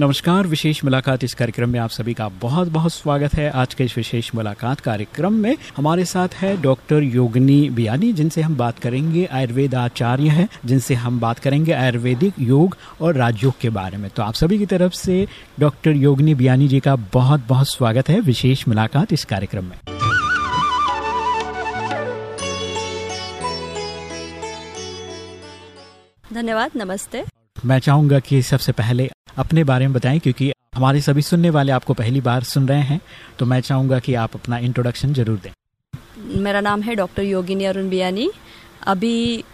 नमस्कार, विशेष मुलाकात इस कार्यक्रम में आप सभी का बहुत बहुत स्वागत है। आज के इस विशेष मुलाकात कार्यक्रम में हमारे साथ है डॉक्टर योगिनी बियानी, जिनसे हम बात करेंगे। आयुर्वेद आचार्य हैं, जिनसे हम बात करेंगे आयुर्वेदिक योग और राजयोग के बारे में। तो आप सभी की तरफ़ से डॉक्टर योगिनी बियानी जी का बहुत बहुत स्वागत है विशेष मुलाकात इस कार्यक्रम में। धन्यवाद, नमस्ते। मैं चाहूँगा कि सबसे पहले अपने बारे में बताएँ, क्योंकि हमारे सभी सुनने वाले आपको पहली बार सुन रहे हैं तो मैं चाहूँगा कि आप अपना इंट्रोडक्शन ज़रूर दें। मेरा नाम है डॉक्टर योगिनी अरुण बियानी। अभी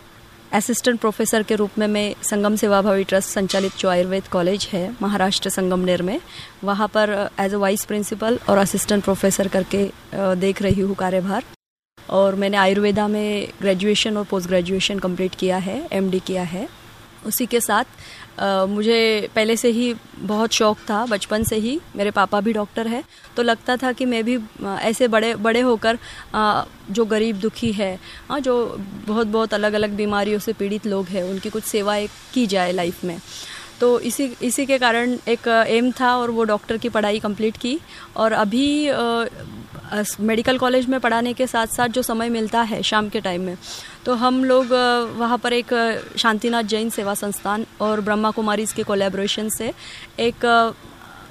असिस्टेंट प्रोफेसर के रूप में मैं संगम सेवा भावी ट्रस्ट संचालित जो आयुर्वेद कॉलेज है, महाराष्ट्र संगमनेर में। वहाँ पर एज अ वाइस प्रिंसिपल और असिस्टेंट प्रोफेसर करके देख रही हूँ कार्यभार। और मैंने आयुर्वेदा में ग्रेजुएशन और पोस्ट ग्रेजुएशन कंप्लीट किया है एमडी किया है। उसी के साथ आ, मुझे पहले से ही बहुत शौक था बचपन से ही मेरे पापा भी डॉक्टर है तो लगता था कि मैं भी ऐसे बड़े बड़े होकर जो गरीब दुखी है जो बहुत बहुत अलग अलग बीमारियों से पीड़ित लोग हैं उनकी कुछ सेवाएँ की जाए लाइफ में। तो इसी इसी के कारण एक एम था और वो डॉक्टर की पढ़ाई कंप्लीट की। और अभी मेडिकल कॉलेज में पढ़ाने के साथ साथ जो समय मिलता है शाम के टाइम में तो हम लोग वहाँ पर एक शांतिनाथ जैन सेवा संस्थान और ब्रह्मा कुमारी के कोलेब्रेशन से एक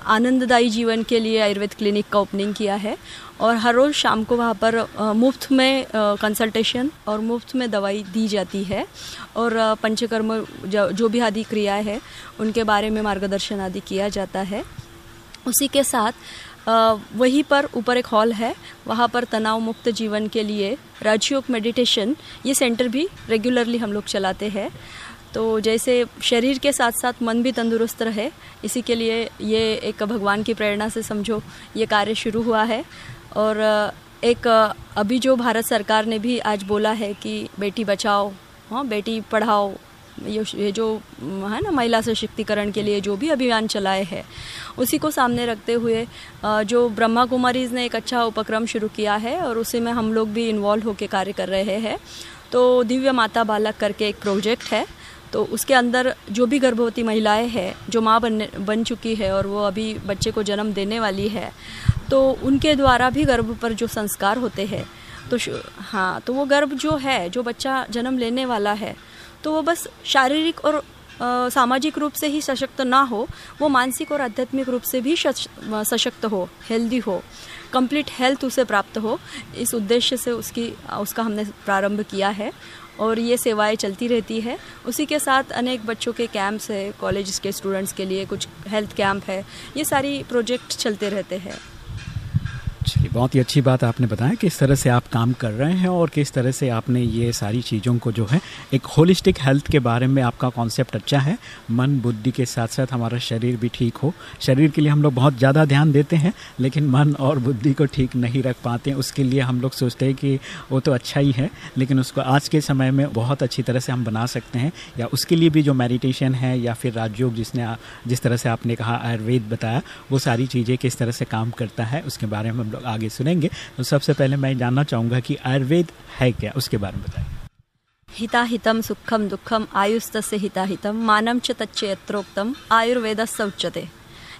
आनंददायी जीवन के लिए आयुर्वेद क्लिनिक का ओपनिंग किया है। और हर रोज़ शाम को वहाँ पर मुफ़्त में कंसल्टेशन और मुफ़्त में दवाई दी जाती है। और पंचकर्म जो भी आदि क्रियाएँ है, उनके बारे में मार्गदर्शन आदि किया जाता है। उसी के साथ वहीं पर ऊपर एक हॉल है। वहाँ पर तनाव मुक्त जीवन के लिए राजयोग मेडिटेशन, ये सेंटर भी रेगुलरली हम लोग चलाते हैं। तो जैसे शरीर के साथ साथ मन भी तंदुरुस्त रहे, इसी के लिए ये एक भगवान की प्रेरणा से समझो, ये कार्य शुरू हुआ है। और एक अभी जो भारत सरकार ने भी आज बोला है कि बेटी बचाओ हाँ बेटी पढ़ाओ, ये जो है ना, महिला सशक्तिकरण के लिए जो भी अभियान चलाए हैं, उसी को सामने रखते हुए जो ब्रह्मा कुमारीज ने एक अच्छा उपक्रम शुरू किया है और उसी में हम लोग भी इन्वॉल्व होकर कार्य कर रहे हैं। तो दिव्य माता बालक करके एक प्रोजेक्ट है तो उसके अंदर जो भी गर्भवती महिलाएँ हैं, जो माँ बनने बन चुकी है और वो अभी बच्चे को जन्म देने वाली है तो उनके द्वारा भी गर्भ पर जो संस्कार होते हैं तो हाँ तो वो गर्भ जो है, जो बच्चा जन्म लेने वाला है तो वो बस शारीरिक और सामाजिक रूप से ही सशक्त ना हो, वो मानसिक और आध्यात्मिक रूप से भी सशक्त हो हेल्दी हो कंप्लीट हेल्थ उसे प्राप्त हो, इस उद्देश्य से उसकी उसका हमने प्रारंभ किया है, और ये सेवाएँ चलती रहती है। उसी के साथ अनेक बच्चों के कैंप्स है कॉलेज के स्टूडेंट्स के लिए कुछ हेल्थ कैंप है, ये सारी प्रोजेक्ट चलते रहते हैं। चलिए, बहुत ही अच्छी बात आपने बताया किस तरह से आप काम कर रहे हैं और किस तरह से आपने ये सारी चीज़ों को जो है एक होलिस्टिक हेल्थ के बारे में आपका कॉन्सेप्ट अच्छा है। मन, बुद्धि के साथ साथ हमारा शरीर भी ठीक हो। शरीर के लिए हम लोग बहुत ज़्यादा ध्यान देते हैं, लेकिन मन और बुद्धि को ठीक नहीं रख पाते हैं। उसके लिए हम लोग सोचते हैं कि वो तो अच्छा ही है, लेकिन उसको आज के समय में बहुत अच्छी तरह से हम बना सकते हैं। या उसके लिए भी जो मेडिटेशन है या फिर राजयोग जिसने जिस तरह से आपने कहा, आयुर्वेद बताया, वो सारी चीज़ें किस तरह से काम करता है, उसके बारे में लोग आगे सुनेंगे। तो सबसे पहले मैं जानना चाहूँगा कि आयुर्वेद है क्या? उसके बारे में बताइए। हिताहितम सुखम दुखम आयुस्त से हिताहितम मानम च तच्चे यत्रोक्तम आयुर्वेद उच्चते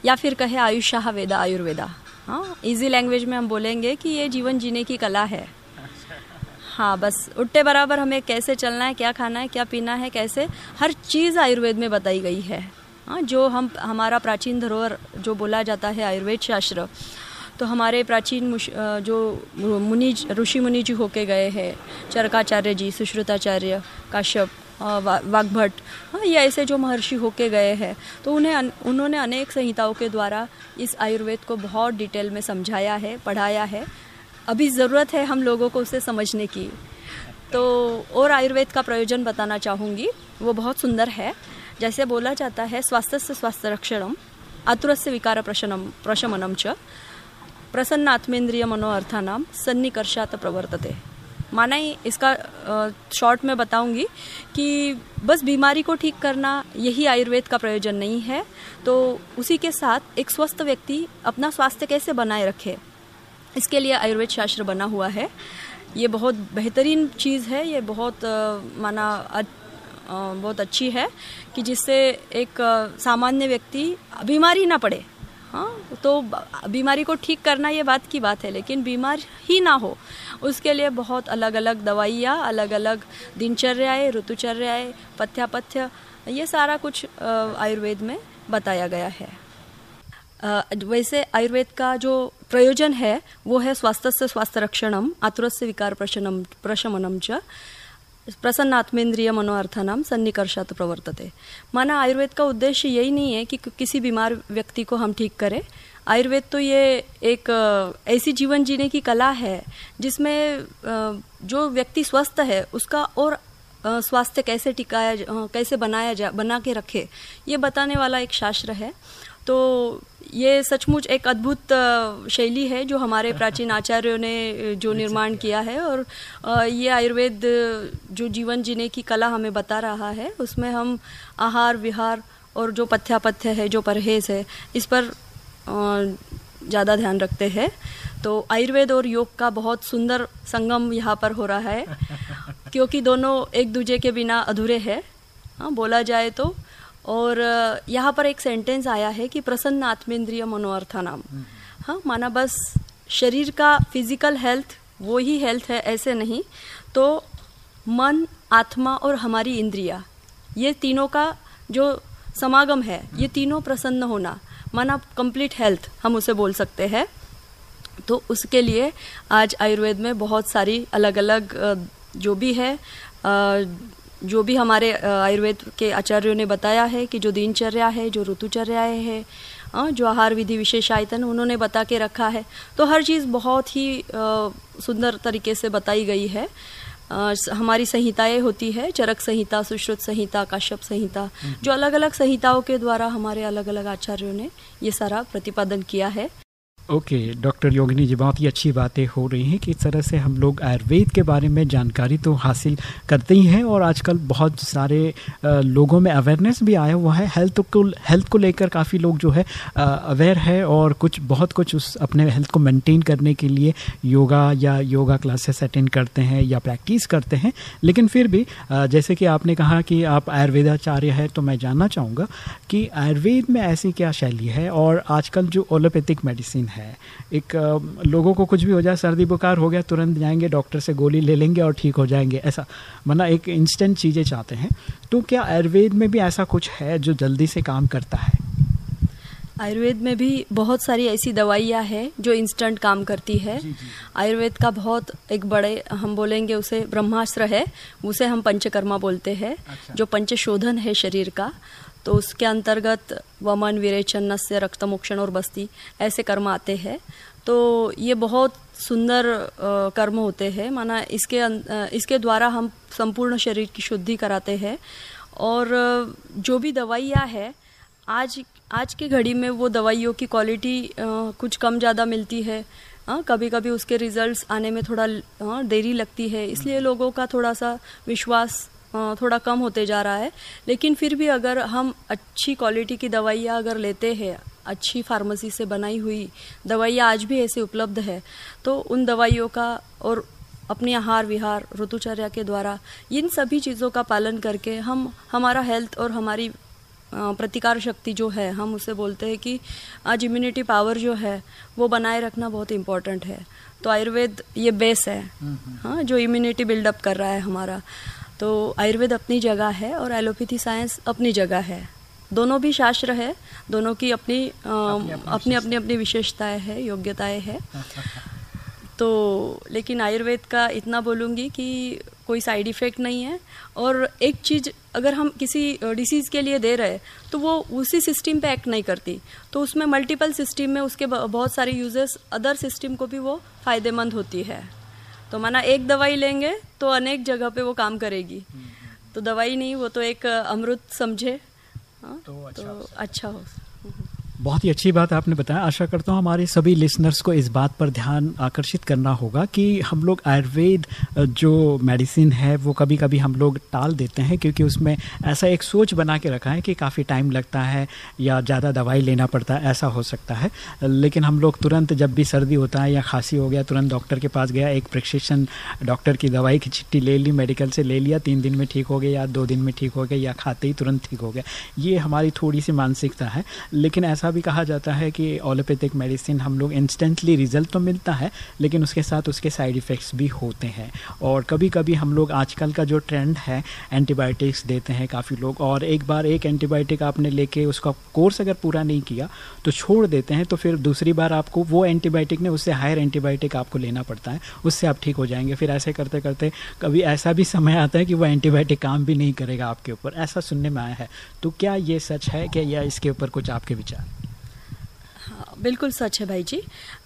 या फिर कहे आयुषा वेदा आयुर्वेदा। हाँ इजी लैंग्वेज में हम बोलेंगे कि ये जीवन जीने की कला है। हाँ बस उठते बराबर हमें कैसे चलना है, क्या खाना है, क्या पीना है, कैसे, हर चीज़ आयुर्वेद में बताई गई है। हाँ जो हम, हमारा प्राचीन धरोहर जो बोला जाता है आयुर्वेद शास्त्र तो हमारे प्राचीन जो मुनि, ऋषि मुनि जी होके गए हैं, चरकाचार्य जी, सुश्रुताचार्य, काश्यप वाघभट्ट हाँ ये ऐसे जो महर्षि होके गए हैं तो उन्हें उन्होंने अनेक संहिताओं के द्वारा इस आयुर्वेद को बहुत डिटेल में समझाया है, पढ़ाया है। अभी ज़रूरत है हम लोगों को उसे समझने की। तो और आयुर्वेद का प्रयोजन बताना चाहूँगी, वो बहुत सुंदर है। जैसे बोला जाता है स्वास्थ्य से स्वास्थ्य रक्षणम आतुर से विकार प्रशनम प्रशमनम च। प्रसन्न आत्मेंद्रिय मनोअर्था नाम सन्निकर्षात प्रवर्तते। माना ही इसका शॉर्ट में बताऊँगी कि बस बीमारी को ठीक करना यही आयुर्वेद का प्रयोजन नहीं है। तो उसी के साथ एक स्वस्थ व्यक्ति अपना स्वास्थ्य कैसे बनाए रखे, इसके लिए आयुर्वेद शास्त्र बना हुआ है। ये बहुत बेहतरीन चीज़ है, ये बहुत माना बहुत अच्छी है कि जिससे एक सामान्य व्यक्ति बीमारी ना पड़े। हाँ तो बीमारी को ठीक करना ये बात की बात है, लेकिन बीमार ही ना हो। उसके लिए बहुत अलग अलग दवाइयाँ अलग अलग दिनचर्याएँ, ऋतुचर्याएँ, पथ्यापथ्य, ये सारा कुछ आयुर्वेद में बताया गया है। वैसे आयुर्वेद का जो प्रयोजन है, वो है स्वास्थ्य से स्वास्थ्य रक्षणम, आतुरस्य विकार प्रशनम, प्रशमनम च। प्रसन्नात्मेंद्रिय मनोअर्थनाम सन्निकर्षात प्रवर्तते। माना आयुर्वेद का उद्देश्य यही नहीं है कि किसी बीमार व्यक्ति को हम ठीक करें। आयुर्वेद तो ये एक ऐसी जीवन जीने की कला है, जिसमें जो व्यक्ति स्वस्थ है, उसका और स्वास्थ्य कैसे टिकाया कैसे बनाया जा, बना के रखे, ये बताने वाला एक शास्त्र है। तो ये सचमुच एक अद्भुत शैली है जो हमारे प्राचीन आचार्यों ने जो निर्माण किया है और ये आयुर्वेद जो जीवन जीने की कला हमें बता रहा है उसमें हम आहार विहार और जो पथ्यापथ्य है जो परहेज है इस पर ज़्यादा ध्यान रखते हैं। तो आयुर्वेद और योग का बहुत सुंदर संगम यहाँ पर हो रहा है क्योंकि दोनों एक दूजे के बिना अधूरे हैं। हाँ बोला जाए तो और यहाँ पर एक सेंटेंस आया है कि प्रसन्न आत्मेंद्रिय मनोअर्था नाम। हाँ माना बस शरीर का फ़िज़िकल हेल्थ वो ही हेल्थ है ऐसे नहीं। तो मन आत्मा और हमारी इंद्रिया ये तीनों का जो समागम है ये तीनों प्रसन्न होना माना कंप्लीट हेल्थ हम उसे बोल सकते हैं। तो उसके लिए आज आयुर्वेद में बहुत सारी अलग अलग जो भी है जो भी हमारे आयुर्वेद के आचार्यों ने बताया है कि जो दिनचर्या है जो ऋतुचर्याएँ है जो आहार विधि विशेष आयतन उन्होंने बता के रखा है तो हर चीज़ बहुत ही सुंदर तरीके से बताई गई है। हमारी संहिताएँ होती है चरक संहिता सुश्रुत संहिता काश्यप संहिता जो अलग अलग संहिताओं के द्वारा हमारे अलग अलग आचार्यों ने ये सारा प्रतिपादन किया है। ओके डॉक्टर योगिनी जी बहुत ही अच्छी बातें हो रही हैं कि इस तरह से हम लोग आयुर्वेद के बारे में जानकारी तो हासिल करते ही हैं और आजकल बहुत सारे लोगों में अवेयरनेस भी आया हुआ है। हेल्थ को हेल्थ को लेकर काफ़ी लोग जो है अवेयर है और कुछ, बहुत कुछ उस अपने हेल्थ को मेंटेन करने के लिए योगा या योगा क्लासेस अटेंड करते हैं या प्रैक्टिस करते हैं। लेकिन फिर भी जैसे कि आपने कहा कि आप आयुर्वेदाचार्य है तो मैं जानना चाहूँगा कि आयुर्वेद में ऐसी क्या शैली है और आजकल जो ओलोपैथिक मेडिसिन है। एक लोगों को कुछ भी हो जाए सर्दी बुखार हो गया तुरंत जाएँगे डॉक्टर से गोली ले लेंगे और ठीक हो जाएँगे ऐसा। वरना एक इंस्टेंट चीज़ें चाहते हैं। तो क्या आयुर्वेद में भी ऐसा कुछ है जो जल्दी से काम करता है? आयुर्वेद में भी बहुत सारी ऐसी दवाइयाँ हैं जो इंस्टेंट काम करती है। आयुर्वेद का बहुत एक बड़े हम बोलेंगे उसे ब्रह्मास्त्र है उसे हम पंचकर्मा बोलते हैं अच्छा। जो पंचशोधन है शरीर का। तो उसके अंतर्गत वमन विरेचन नस्य रक्तमोक्षण और बस्ती ऐसे कर्म आते हैं। तो ये बहुत सुंदर कर्म होते हैं। माना इसके इसके द्वारा हम संपूर्ण शरीर की शुद्धि कराते हैं। और जो भी दवाइयाँ है आज आज की घड़ी में वो दवाइयों की क्वालिटी कुछ कम ज़्यादा मिलती है। हाँ कभी कभी उसके रिजल्ट्स आने में थोड़ा हाँ, देरी लगती है। इसलिए लोगों का थोड़ा सा विश्वास थोड़ा कम होते जा रहा है। लेकिन फिर भी अगर हम अच्छी क्वालिटी की दवाइयाँ अगर लेते हैं अच्छी फार्मेसी से बनाई हुई दवाइयाँ आज भी ऐसे उपलब्ध है तो उन दवाइयों का और अपने आहार विहार ऋतुचर्या के द्वारा इन सभी चीज़ों का पालन करके हम हमारा हेल्थ और हमारी प्रतिकार शक्ति जो है हम उसे बोलते हैं कि आज इम्यूनिटी पावर जो है वो बनाए रखना बहुत इम्पोर्टेंट है। तो आयुर्वेद ये बेस है। हम्म, हम्म। हाँ जो इम्यूनिटी बिल्डअप कर रहा है हमारा। तो आयुर्वेद अपनी जगह है और एलोपैथी साइंस अपनी जगह है। दोनों भी शास्त्र है दोनों की अपनी अपनी अपनी अपनी विशेषताएँ है योग्यताएँ है। तो लेकिन आयुर्वेद का इतना बोलूँगी कि कोई साइड इफ़ेक्ट नहीं है और एक चीज़ अगर हम किसी डिसीज़ के लिए दे रहे तो वो उसी सिस्टम पे एक्ट नहीं करती। तो उसमें मल्टीपल सिस्टम में उसके बहुत सारे यूजेस अदर सिस्टम को भी वो फ़ायदेमंद होती है। तो माना एक दवाई लेंगे तो अनेक जगह पे वो काम करेगी। तो दवाई नहीं वो तो एक अमृत समझे। हाँ, तो अच्छा, तो अच्छा हो। बहुत ही अच्छी बात आपने बताया। आशा करता हूँ हमारे सभी लिसनर्स को इस बात पर ध्यान आकर्षित करना होगा कि हम लोग आयुर्वेद जो मेडिसिन है, वो कभी कभी हम लोग टाल देते हैं क्योंकि उसमें ऐसा एक सोच बना के रखा है कि काफ़ी टाइम लगता है या ज़्यादा दवाई लेना पड़ता है, ऐसा हो सकता है। लेकिन हम लोग तुरंत जब भी सर्दी होता है या खांसी हो गया, तुरंत डॉक्टर के पास गया, एक प्रिस्क्रिप्शन डॉक्टर की दवाई की चिट्ठी ले ली मेडिकल से ले लिया, तीन दिन में ठीक हो गया या दो दिन में ठीक हो गया या खाते ही तुरंत ठीक हो गया। ये हमारी थोड़ी सी मानसिकता है, लेकिन ऐसा भी कहा जाता है कि ओलोपैथिक मेडिसिन हम लोग इंस्टेंटली रिज़ल्ट तो मिलता है, लेकिन उसके साथ उसके साइड इफ़ेक्ट्स भी होते हैं। और कभी कभी हम लोग आजकल का जो ट्रेंड है एंटीबायोटिक्स देते हैं काफ़ी लोग। और एक बार एक एंटीबायोटिक आपने लेके उसका कोर्स अगर पूरा नहीं किया तो छोड़ देते हैं तो फिर दूसरी बार आपको वो एंटीबायोटिक ने उससे हायर एंटीबायोटिक आपको लेना पड़ता है। उससे आप ठीक हो जाएँगे। फिर ऐसे करते करते कभी ऐसा भी समय आता है कि वो एंटीबायोटिक काम भी नहीं करेगा आपके ऊपर। ऐसा सुनने में आया है। तो क्या ये सच है? क्या या इसके ऊपर कुछ आपके विचार? बिल्कुल सच है भाई जी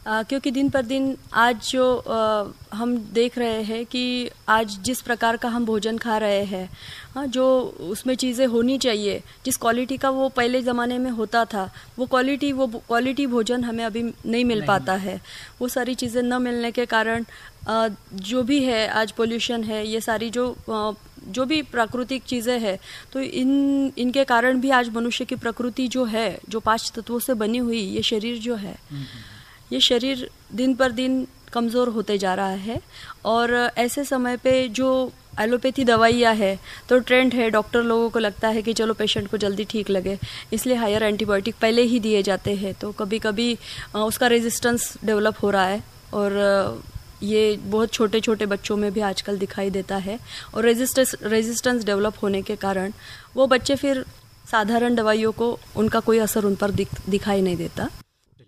आ, क्योंकि दिन पर दिन आज जो आ, हम देख रहे हैं कि आज जिस प्रकार का हम भोजन खा रहे हैं हाँ जो उसमें चीज़ें होनी चाहिए जिस क्वालिटी का वो पहले ज़माने में होता था वो क्वालिटी वो क्वालिटी भोजन हमें अभी नहीं मिल नहीं। पाता है वो सारी चीज़ें न मिलने के कारण आ, जो भी है आज पोल्यूशन है ये सारी जो जो भी प्राकृतिक चीज़ें हैं तो इन इनके कारण भी आज मनुष्य की प्रकृति जो है जो पाँच तत्वों से बनी हुई ये शरीर जो है ये शरीर दिन पर दिन कमज़ोर होते जा रहा है। और ऐसे समय पे जो एलोपैथी दवाइयाँ है तो ट्रेंड है डॉक्टर लोगों को लगता है कि चलो पेशेंट को जल्दी ठीक लगे इसलिए हायर एंटीबायोटिक पहले ही दिए जाते हैं। तो कभी कभी उसका रेजिस्टेंस डेवलप हो रहा है और ये बहुत छोटे छोटे बच्चों में भी आजकल दिखाई देता है और रेजिस्टेंस रेजिस्टेंस डेवलप होने के कारण वो बच्चे फिर साधारण दवाइयों को उनका कोई असर उन पर दिख, दिखाई नहीं देता।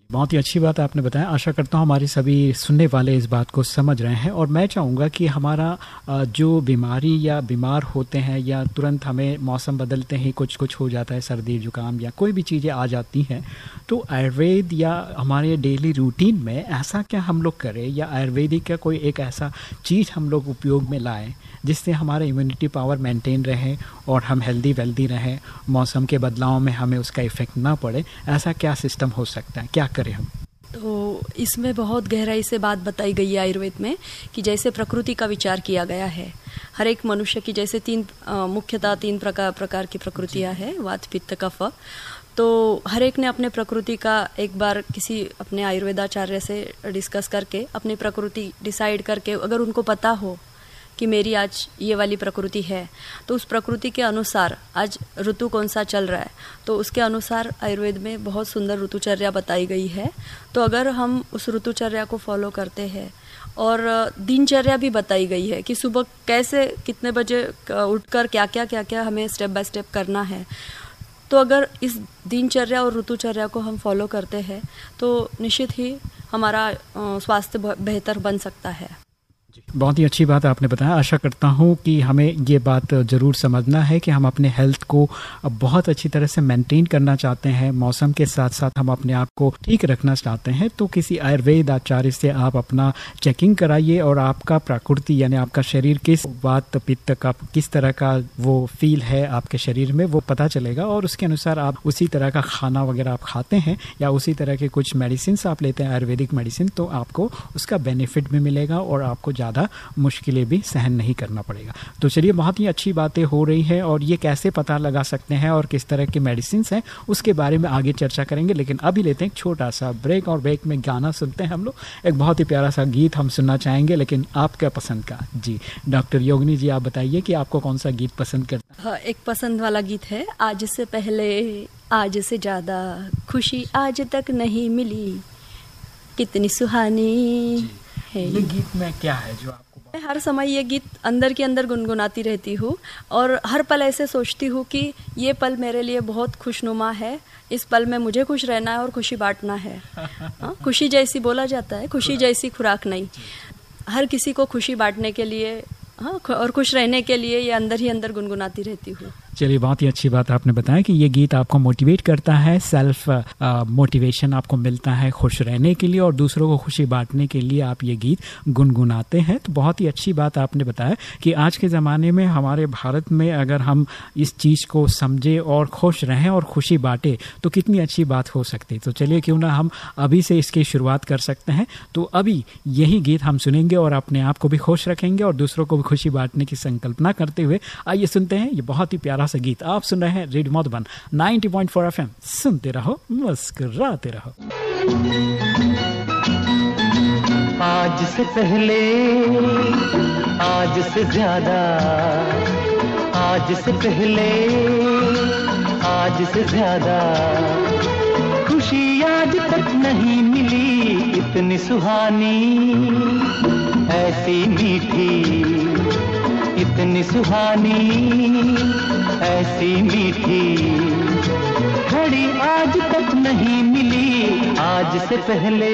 बहुत ही अच्छी बात आपने बताया। आशा करता हूँ हमारे सभी सुनने वाले इस बात को समझ रहे हैं और मैं चाहूँगा कि हमारा जो बीमारी या बीमार होते हैं या तुरंत हमें मौसम बदलते ही कुछ कुछ हो जाता है, सर्दी, जुकाम या कोई भी चीज़ें आ जाती हैं तो आयुर्वेद या हमारे डेली रूटीन में ऐसा क्या हम लोग करें या आयुर्वेदिक का कोई एक ऐसा चीज़ हम लोग उपयोग में लाएँ जिससे हमारा इम्यूनिटी पावर मेंटेन रहे और हम हेल्दी वेल्दी रहें, मौसम के बदलाव में हमें उसका इफ़ेक्ट ना पड़े? ऐसा क्या सिस्टम हो सकता है? क्या करें हम। तो इसमें बहुत गहराई से बात बताई गई है आयुर्वेद में कि जैसे प्रकृति का विचार किया गया है हर एक मनुष्य की जैसे तीन मुख्यतः तीन प्रकार प्रकार की प्रकृतियाँ हैं वात पित्त कफ। तो हर एक ने अपने प्रकृति का एक बार किसी अपने आयुर्वेदाचार्य से डिस्कस करके अपनी प्रकृति डिसाइड करके अगर उनको पता हो कि मेरी आज ये वाली प्रकृति है। तो उस प्रकृति के अनुसार आज ऋतु कौन सा चल रहा है? तो उसके अनुसार आयुर्वेद में बहुत सुंदर ऋतुचर्या बताई गई है। तो अगर हम उस ऋतुचर्या को फॉलो करते हैं और दिनचर्या भी बताई गई है कि सुबह कैसे, कितने बजे उठकर क्या क्या क्या क्या हमें स्टेप बाय स्टेप करना है। तो अगर इस दिनचर्या और ऋतुचर्या को हम फॉलो करते हैं तो निश्चित ही हमारा स्वास्थ्य बेहतर बन सकता है। बहुत ही अच्छी बात आपने बताया। आशा करता हूँ कि हमें ये बात ज़रूर समझना है कि हम अपने हेल्थ को बहुत अच्छी तरह से मेंटेन करना चाहते हैं। मौसम के साथ साथ हम अपने आप को ठीक रखना चाहते हैं। तो किसी आयुर्वेद आचार्य से आप अपना चेकिंग कराइए और आपका प्रकृति यानी आपका शरीर किस बात पित्त का, किस तरह का वो फील है आपके शरीर में, वो पता चलेगा और उसके अनुसार आप उसी तरह का खाना वगैरह आप खाते हैं या उसी तरह के कुछ मेडिसिन आप लेते हैं, आयुर्वेदिक मेडिसिन तो आपको उसका बेनिफिट भी मिलेगा और आपको ज़्यादा मुश्किलें भी सहन नहीं करना पड़ेगा। तो चलिए बहुत ही अच्छी बातें हो रही हैं और ये कैसे पता लगा सकते हैं और किस तरह के मेडिसिन हैं उसके बारे में आगे चर्चा करेंगे। लेकिन अभी लेते हैं छोटा सा ब्रेक और ब्रेक में गाना सुनते हैं हम लोग। एक बहुत ही प्यारा सा गीत हम सुनना चाहेंगे लेकिन आपका पसंद का। जी डॉक्टर योगनी जी आप बताइए कि आपको कौन सा गीत पसंद करता हाँ? एक पसंद वाला गीत है आज से पहले आज से ज़्यादा खुशी आज तक नहीं मिली। कितनी सुहानी है ये गीत में क्या है जो आपको मैं हर समय ये गीत अंदर के अंदर गुनगुनाती रहती हूँ और हर पल ऐसे सोचती हूँ कि ये पल मेरे लिए बहुत खुशनुमा है। इस पल में मुझे खुश रहना है और खुशी बांटना है। हाँ खुशी जैसी बोला जाता है खुशी जैसी खुराक नहीं। हर किसी को खुशी बांटने के लिए हाँ और खुश रहने के लिए ये अंदर ही अंदर गुनगुनाती रहती हूँ। चलिए, बहुत ही अच्छी बात आपने बताया कि ये गीत आपको मोटिवेट करता है सेल्फ मोटिवेशन आपको मिलता है खुश रहने के लिए और दूसरों को खुशी बांटने के लिए आप ये गीत गुनगुनाते हैं। तो बहुत ही अच्छी बात आपने बताया कि आज के ज़माने में हमारे भारत में अगर हम इस चीज़ को समझे और खुश रहें और खुशी बांटे तो कितनी अच्छी बात हो सकती तो चलिए, क्यों ना हम अभी से इसकी शुरुआत कर सकते हैं। तो अभी यही गीत हम सुनेंगे और अपने आप को भी खुश रखेंगे और दूसरों को भी खुशी बांटने की संकल्पना करते हुए आइए सुनते हैं। ये बहुत ही प्यारा सा गीत आप सुन रहे हैं रेडियो मधुबन 90.4 एफएम। सुनते रहो, मुस्कुराते रहो। आज से पहले, आज से ज़्यादा, आज से पहले, आज से ज़्यादा। खुशी आज तक नहीं मिली, इतनी सुहानी, ऐसी मीठी इतनी सुहानी ऐसी मीठी। घड़ी आज तक नहीं मिली आज से पहले।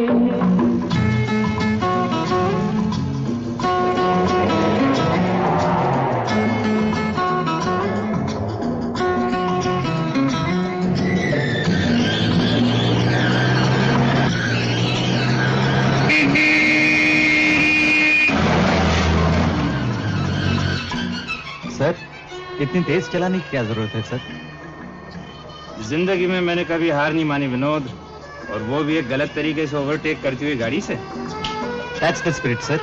इतनी तेज चलाने की क्या ज़रूरत है सर? ज़िंदगी में मैंने कभी हार नहीं मानी विनोद। और वो भी एक गलत तरीके से ओवरटेक करती हुई गाड़ी से। दैट्स द स्पिरिट सर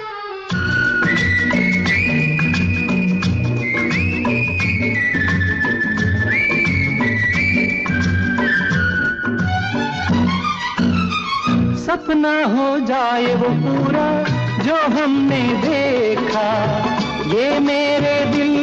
सपना हो जाए वो पूरा जो हमने देखा। ये मेरे दिल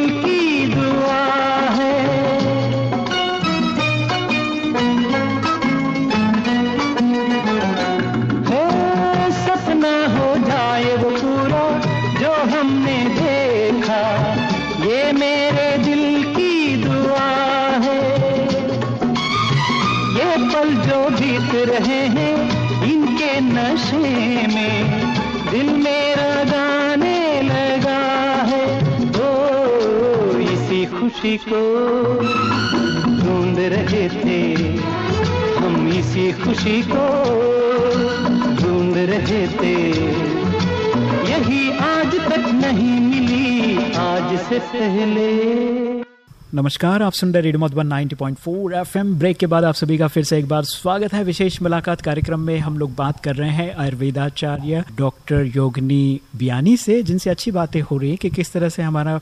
खुशी को ढूंढ रहे थे। हम इसी खुशी को ढूंढ रहे थे। यही आज तक नहीं मिली, आज से पहले। नमस्कार, आप सुन रहे रेडियो मधुबन 90.4 एफएम। ब्रेक के बाद आप सभी का फिर से एक बार स्वागत है। विशेष मुलाकात कार्यक्रम में हम लोग बात कर रहे हैं आयुर्वेदाचार्य डॉक्टर योगनी बियानी से, जिनसे अच्छी बातें हो रही है कि किस तरह से हमारा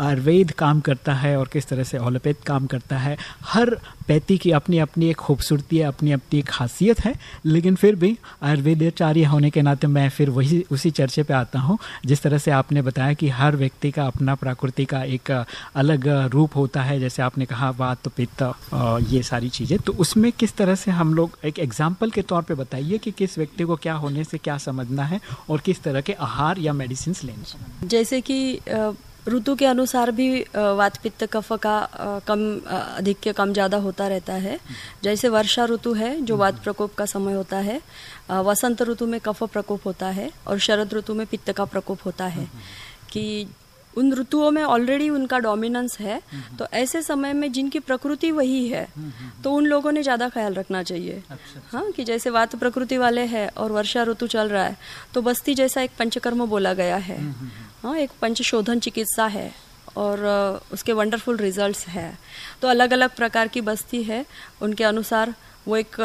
आयुर्वेद काम करता है और किस तरह से ओलोपैथ काम करता है। हर पैती की अपनी अपनी एक खूबसूरती है अपनी अपनी एक खासियत है, लेकिन फिर भी आयुर्वेदाचार्य होने के नाते मैं फिर वही, उसी चर्चे पे आता हूँ, जिस तरह से आपने बताया कि हर व्यक्ति का अपना प्रकृति का एक अलग रूप होता है, जैसे आपने कहा, वात, पित्त ये सारी चीज़ें। तो उसमें किस तरह से हम लोग, एक एग्ज़ाम्पल के तौर पर बताइए कि किस व्यक्ति को क्या होने से क्या समझना है और किस तरह के आहार या मेडिसिन लेने जैसे कि ऋतु के अनुसार भी वात पित्त कफ का कम अधिक के कम ज़्यादा होता रहता है। जैसे वर्षा ऋतु है जो वात प्रकोप का समय होता है वसंत ऋतु में कफ प्रकोप होता है और शरद ऋतु में पित्त का प्रकोप होता है। कि उन ऋतुओं में ऑलरेडी उनका डोमिनेंस है तो ऐसे समय में जिनकी प्रकृति वही है तो उन लोगों ने ज़्यादा ख्याल रखना चाहिए। अच्छा, अच्छा। हाँ कि जैसे वात प्रकृति वाले हैं और वर्षा ऋतु चल रहा है तो बस्ती जैसा एक पंचकर्म बोला गया है। हाँ एक पंचशोधन चिकित्सा है और उसके वंडरफुल रिजल्ट्स है। तो अलग अलग प्रकार की बस्ती है। उनके अनुसार वो एक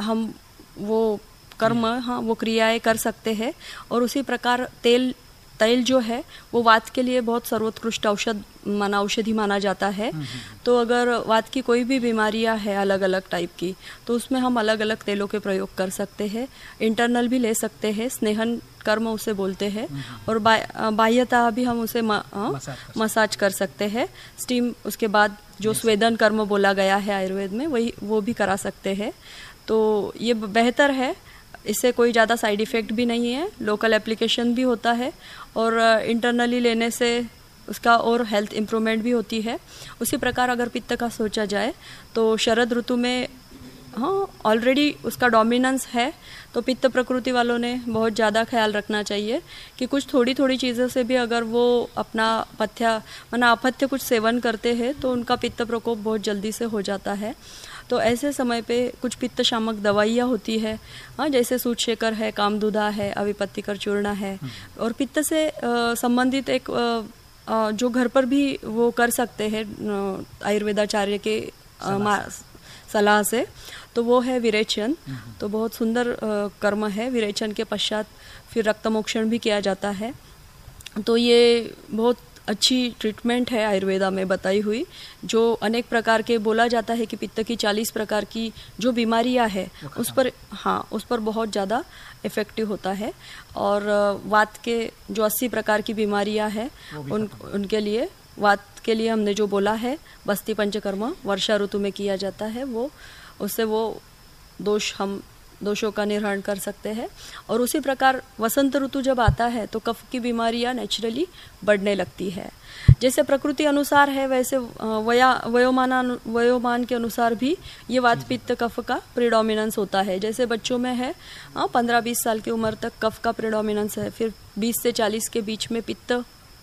हम वो कर्म हाँ वो क्रियाएँ कर सकते हैं और उसी प्रकार तेल तैल जो है वो वात के लिए बहुत सर्वोत्कृष्ट औषध माना औषधि माना जाता है। हम्म, हम्म, हम्म। तो अगर वात की कोई भी बीमारियाँ है अलग अलग टाइप की तो उसमें हम अलग अलग तेलों के प्रयोग कर सकते हैं। इंटरनल भी ले सकते हैं स्नेहन कर्म उसे बोलते हैं। और बाह्यता भी हम उसे म, आ, मसाज कर सकते हैं। स्टीम उसके बाद जो स्वेदन कर्म बोला गया है आयुर्वेद में वही वो भी करा सकते हैं। तो ये बेहतर है। इससे कोई ज़्यादा साइड इफ़ेक्ट भी नहीं है लोकल एप्लीकेशन भी होता है। और इंटरनली लेने से उसका और हेल्थ इम्प्रूवमेंट भी होती है। उसी प्रकार अगर पित्त का सोचा जाए तो शरद ऋतु में हाँ ऑलरेडी उसका डोमिनेंस है तो पित्त प्रकृति वालों ने बहुत ज़्यादा ख्याल रखना चाहिए कि कुछ थोड़ी थोड़ी चीज़ों से भी अगर वो अपना पथ्या, मना अपथ्य कुछ सेवन करते हैं तो उनका पित्त प्रकोप बहुत जल्दी से हो जाता है। तो ऐसे समय पे कुछ पित्त शामक दवाइयाँ होती है। हाँ जैसे सूत शेकर है कामदुदा है अविपत्तिकर चूर्ण है। और पित्त से संबंधित एक जो घर पर भी वो कर सकते हैं आयुर्वेदाचार्य के सलाह से। तो वो है विरेचन। तो बहुत सुंदर कर्म है। विरेचन के पश्चात फिर रक्तमोक्षण भी किया जाता है। तो ये बहुत अच्छी ट्रीटमेंट है आयुर्वेदा में बताई हुई जो अनेक प्रकार के बोला जाता है कि पित्त की चालीस प्रकार की जो बीमारियाँ है उस पर हाँ उस पर बहुत ज़्यादा इफ़ेक्टिव होता है। और वात के जो अस्सी प्रकार की बीमारियाँ हैं उन उनके लिए वात के लिए हमने जो बोला है बस्ती पंचकर्मा वर्षा ऋतु में किया जाता है वो उससे वो दोष हम दोषों का निर्वहन कर सकते हैं। और उसी प्रकार वसंत ऋतु जब आता है तो कफ की बीमारियाँ नेचुरली बढ़ने लगती है। जैसे प्रकृति अनुसार है, वैसे वया, वयोमान वयोमान के अनुसार भी ये वात पित्त कफ का प्रिडोमिनेंस होता है। जैसे बच्चों में है पंद्रह बीस साल की उम्र तक कफ का प्रिडोमिनेंस है, फिर बीस से चालीस के बीच में पित्त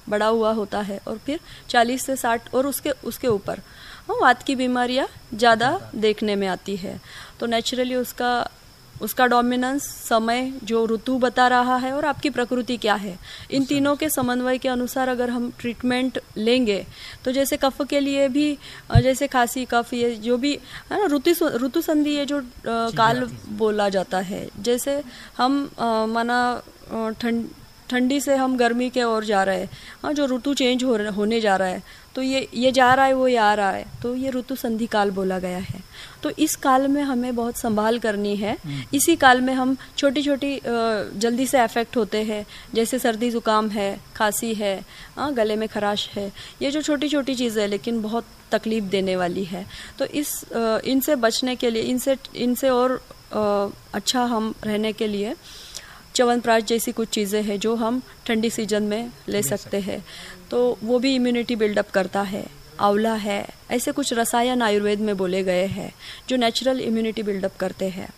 बड़ा हुआ होता है, और फिर चालीस से साठ और उसके उसके ऊपर। वात की बीमारियाँ ज़्यादा देखने में आती है। तो नेचुरली उसका उसका डोमिनेंस समय जो ऋतु बता रहा है और आपकी प्रकृति क्या है। इन तीनों के समन्वय के अनुसार अगर हम ट्रीटमेंट लेंगे तो जैसे कफ के लिए भी जैसे खांसी कफ ये जो भी है ना ऋतु ऋतु संधि ये जो काल बोला जाता है। जैसे हम माना ठंड ठंडी से हम गर्मी के ओर जा रहे हैं हाँ जो ऋतु चेंज हो होने जा रहा है तो ये ये जा रहा है वो ये आ रहा है। तो ये ऋतु संधि काल बोला गया है। तो इस काल में हमें बहुत संभाल करनी है। हम्म। इसी काल में हम छोटी छोटी जल्दी से अफेक्ट होते हैं। जैसे सर्दी ज़ुकाम है खांसी है आ, गले में खराश है ये जो छोटी छोटी चीज़ें लेकिन बहुत तकलीफ़ देने वाली है। तो इस इनसे बचने के लिए इनसे इनसे और अच्छा हम रहने के लिए च्यवनप्राश जैसी कुछ चीज़ें हैं जो हम ठंडी सीज़न में ले सकते हैं। तो वो भी इम्यूनिटी बिल्डअप करता है। आंवला है, ऐसे कुछ रसायन आयुर्वेद में बोले गए हैं, जो नेचुरल इम्यूनिटी बिल्डअप करते हैं।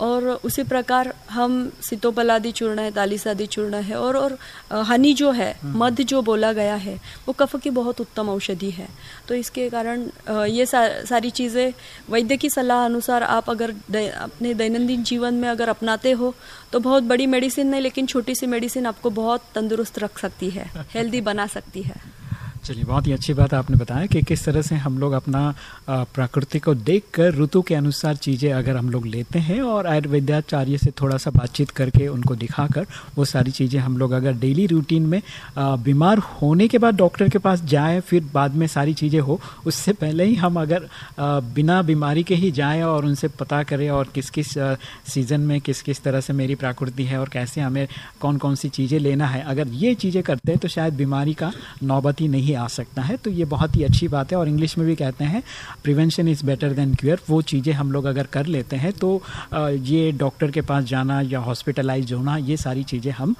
और उसी प्रकार हम सितोपलादि चूर्ण है तालिसादि चूर्ण है और और हनी जो है हम्म। मध जो बोला गया है वो कफ की बहुत उत्तम औषधि है तो इसके कारण ये सा, सारी चीज़ें वैद्य की सलाह अनुसार आप अगर अपने दैनंदिन जीवन में अगर अपनाते हो तो बहुत बड़ी मेडिसिन नहीं लेकिन छोटी सी मेडिसिन आपको बहुत तंदुरुस्त रख सकती है हेल्दी बना सकती है चलिए, बहुत ही अच्छी बात आपने बताया कि किस तरह से हम लोग अपना प्रकृति को देखकर ऋतु के अनुसार चीज़ें अगर हम लोग लेते हैं और आयुर्वेदाचार्य से थोड़ा सा बातचीत करके उनको दिखाकर वो सारी चीज़ें हम लोग अगर डेली रूटीन में बीमार होने के बाद डॉक्टर के पास जाए, फिर बाद में सारी चीज़ें हो, उससे पहले ही हम अगर बिना बीमारी के ही जाएँ और उनसे पता करें और किस किस सीज़न में किस किस तरह से मेरी प्रकृति है और कैसे हमें कौन कौन सी चीज़ें लेना है। अगर ये चीज़ें करते हैं तो शायद बीमारी का नौबत ही नहीं आ सकता है तो ये बहुत ही अच्छी बात है। और इंग्लिश में भी कहते हैं prevention is better than cure वो चीज़ें हम लोग अगर कर लेते हैं तो ये डॉक्टर के पास जाना या हॉस्पिटलाइज होना, ये सारी चीज़ें हम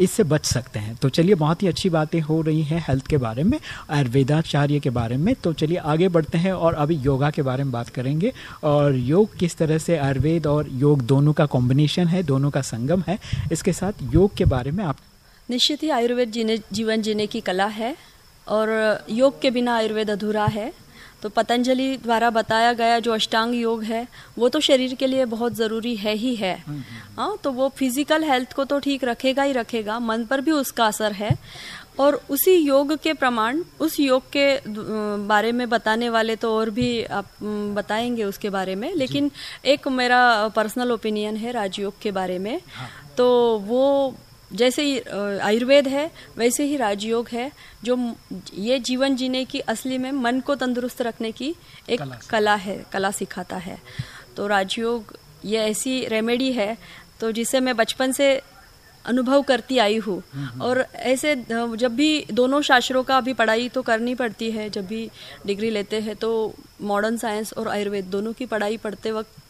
इससे बच सकते हैं। तो चलिए, बहुत ही अच्छी बातें हो रही हैं हेल्थ के बारे में, आयुर्वेदाचार्य के बारे में। तो चलिए, आगे बढ़ते हैं और अभी योगा के बारे में बात करेंगे। और योग किस तरह से आयुर्वेद और योग दोनों का कॉम्बिनेशन है, दोनों का संगम है, इसके साथ योग के बारे में आप निश्चित ही आयुर्वेद जीने, जीवन जीने की कला है। और योग के बिना आयुर्वेद अधूरा है। तो पतंजलि द्वारा बताया गया जो अष्टांग योग है वो तो शरीर के लिए बहुत ज़रूरी है ही है। हाँ तो वो फ़िज़िकल हेल्थ को तो ठीक रखेगा ही रखेगा मन पर भी उसका असर है। और उसी योग के प्रमाण उस योग के बारे में बताने वाले तो और भी आप बताएँगे उसके बारे में। लेकिन एक मेरा पर्सनल ओपिनियन है राजयोग के बारे में। हाँ। तो वो जैसे आयुर्वेद है वैसे ही राजयोग है जो ये जीवन जीने की असली में मन को तंदुरुस्त रखने की एक कला, कला है कला सिखाता है। तो राजयोग ये ऐसी रेमेडी है तो जिसे मैं बचपन से अनुभव करती आई हूँ। हम्म, हम्म। और ऐसे जब भी दोनों शास्त्रों का अभी पढ़ाई तो करनी पड़ती है जब भी डिग्री लेते हैं तो मॉडर्न साइंस और आयुर्वेद दोनों की पढ़ाई पढ़ते वक्त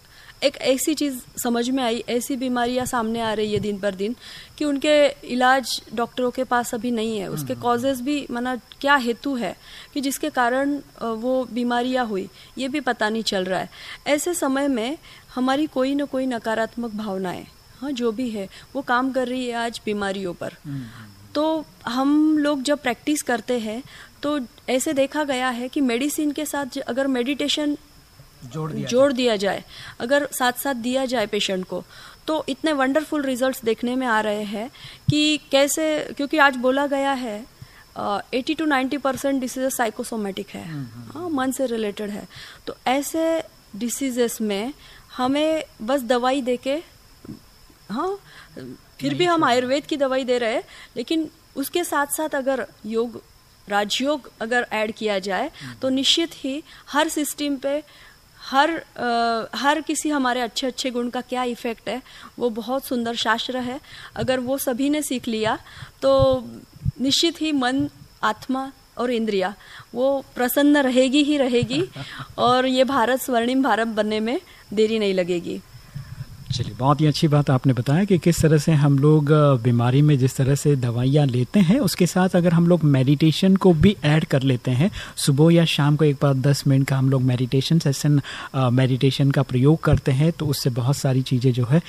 एक ऐसी चीज़ समझ में आई ऐसी बीमारियाँ सामने आ रही है दिन पर दिन कि उनके इलाज डॉक्टरों के पास अभी नहीं है उसके कॉजेज हम्म। भी माना क्या हेतु है कि जिसके कारण वो बीमारियाँ हुई ये भी पता नहीं चल रहा है ऐसे समय में हमारी कोई ना कोई नकारात्मक भावनाएँ हाँ जो भी है वो काम कर रही है आज बीमारियों पर हम्म। तो हम लोग जब प्रैक्टिस करते हैं तो ऐसे देखा गया है कि मेडिसिन के साथ अगर मेडिटेशन जोड़ दिया जोड़ दिया जाए अगर साथ साथ दिया जाए पेशेंट को तो इतने वंडरफुल रिजल्ट्स देखने में आ रहे हैं कि कैसे क्योंकि आज बोला गया है eighty to ninety percent disease psychosomatic है हम्म, हम्म। हाँ मन से रिलेटेड है तो ऐसे डिसीजेस में हमें बस दवाई दे के हाँ फिर भी हम आयुर्वेद की दवाई दे रहे हैं लेकिन उसके साथ साथ अगर योग राजयोग अगर ऐड किया जाए हम्म। तो निश्चित ही हर सिस्टम पे हर आ, हर किसी हमारे अच्छे अच्छे गुण का क्या इफ़ेक्ट है वो बहुत सुंदर शास्त्र है। अगर वो सभी ने सीख लिया तो निश्चित ही मन आत्मा और इंद्रिया वो प्रसन्न रहेगी ही रहेगी और ये भारत स्वर्णिम भारत बनने में देरी नहीं लगेगी। चलिए, बहुत ही अच्छी बात आपने बताया कि किस तरह से हम लोग बीमारी में जिस तरह से दवाइयाँ लेते हैं, उसके साथ अगर हम लोग मेडिटेशन को भी ऐड कर लेते हैं, सुबह या शाम को एक बार दस मिनट का हम लोग मेडिटेशन सेशन मेडिटेशन का प्रयोग करते हैं तो उससे बहुत सारी चीज़ें जो है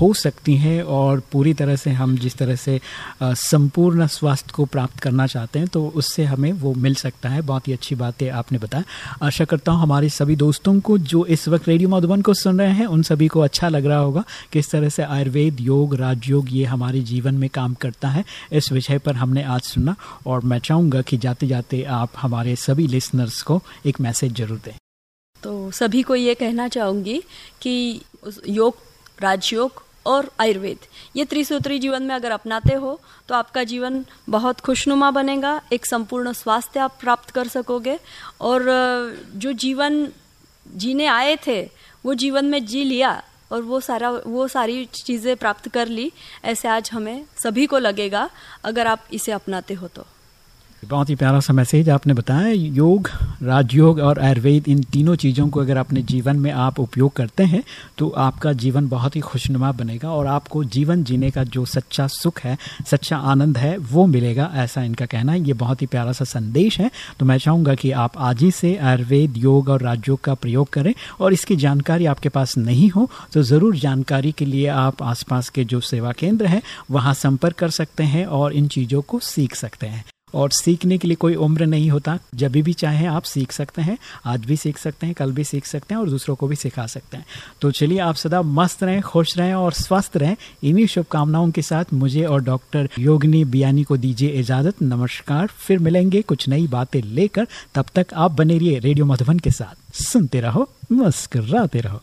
हो सकती हैं और पूरी तरह से हम जिस तरह से संपूर्ण स्वास्थ्य को प्राप्त करना चाहते हैं तो उससे हमें वो मिल सकता है। बहुत ही अच्छी बात आपने बताया। आशा करता हूँ हमारे सभी दोस्तों को जो इस वक्त रेडियो मधुबन को सुन रहे हैं, उन सभी को अच्छा लग रहा होगा, किस तरह से आयुर्वेद, योग, राजयोग, ये हमारे जीवन में काम करता है, इस विषय पर हमने आज सुना, और मैं चाहूँगा कि जाते जाते आप हमारे सभी लिसनर्स को एक मैसेज ज़रूर दें। तो सभी को ये कहना चाहूँगी कि योग, राजयोग और आयुर्वेद, ये त्रिसूत्री जीवन में अगर अपनाते हो तो आपका जीवन बहुत खुशनुमा बनेगा, एक संपूर्ण स्वास्थ्य आप प्राप्त कर सकोगे, और जो जीवन, जीने आए थे, वो जीवन में जी लिया और वो सारा, वो सारी चीज़ें प्राप्त कर ली, ऐसे आज हमें सभी को लगेगा, अगर आप इसे अपनाते हो तो। बहुत ही प्यारा सा मैसेज आपने बताया। योग, राजयोग और आयुर्वेद, इन तीनों चीज़ों को अगर अपने जीवन में आप उपयोग करते हैं तो आपका जीवन बहुत ही खुशनुमा बनेगा और आपको जीवन जीने का जो सच्चा सुख है, सच्चा आनंद है, वो मिलेगा, ऐसा इनका कहना है। ये बहुत ही प्यारा सा संदेश है। तो मैं चाहूँगा कि आप आज ही से आयुर्वेद, योग और राजयोग का प्रयोग करें और इसकी जानकारी आपके पास नहीं हो तो ज़रूर जानकारी के लिए आप आसपास के जो सेवा केंद्र हैं, वहाँ संपर्क कर सकते हैं और इन चीज़ों को सीख सकते हैं। और सीखने के लिए कोई उम्र नहीं होता। जब भी चाहे आप सीख सकते हैं, आज भी सीख सकते हैं, कल भी सीख सकते हैं और दूसरों को भी सिखा सकते हैं। तो चलिए, आप सदा मस्त रहें, खुश रहें और स्वस्थ रहें। इन्हीं शुभकामनाओं के साथ मुझे और डॉक्टर योगिनी बियानी को दीजिए इजाज़त। नमस्कार, फिर मिलेंगे कुछ नई बातें लेकर। तब तक आप बने रहिए रेडियो मधुबन के साथ। सुनते रहो, मुस्कराते रहो।